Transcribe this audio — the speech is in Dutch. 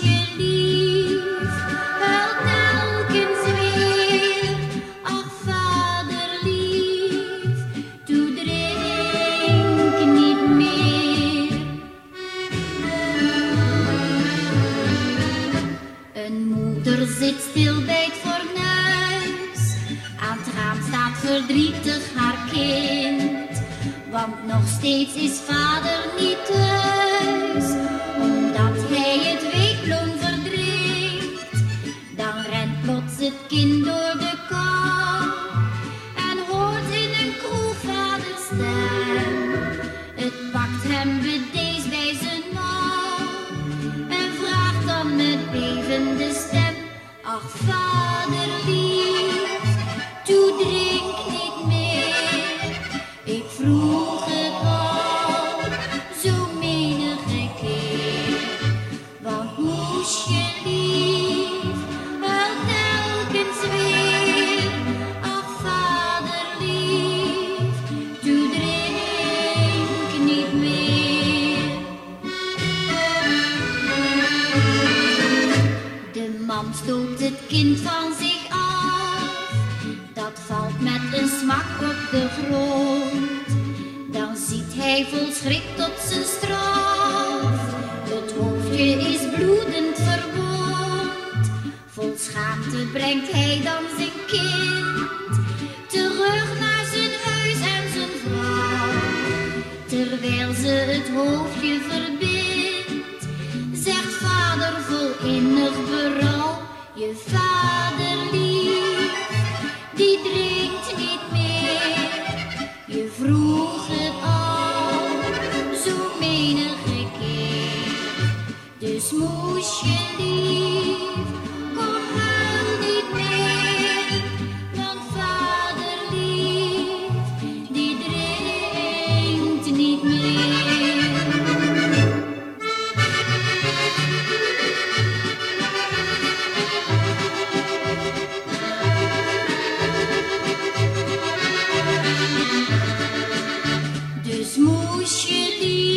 Je lief wel een zier, vader lief doe direk niet meer, een moeder zit stil bijt voor fornuis, Aan het raam staat, verdrietig haar kind. Want nog steeds is Vader niet te. Het kind door de kou. En hoort in een kroeg vader stem. Het pakt hem bedeesd bij zijn mouw. En vraagt dan met bevende stem. Ach vader lief, stoot het kind van zich af. Dat valt met een smak op de grond. Dan ziet hij vol schrik tot zijn straf. Het hoofdje is bloedend verwond. Vol schaamte brengt hij dan zijn kind terug naar zijn huis en zijn vrouw. Terwijl ze het hoofdje verbindt, Je vader lief, die drinkt niet meer. Je vroeg het al, zo menige keer. Dus moest je. 雪里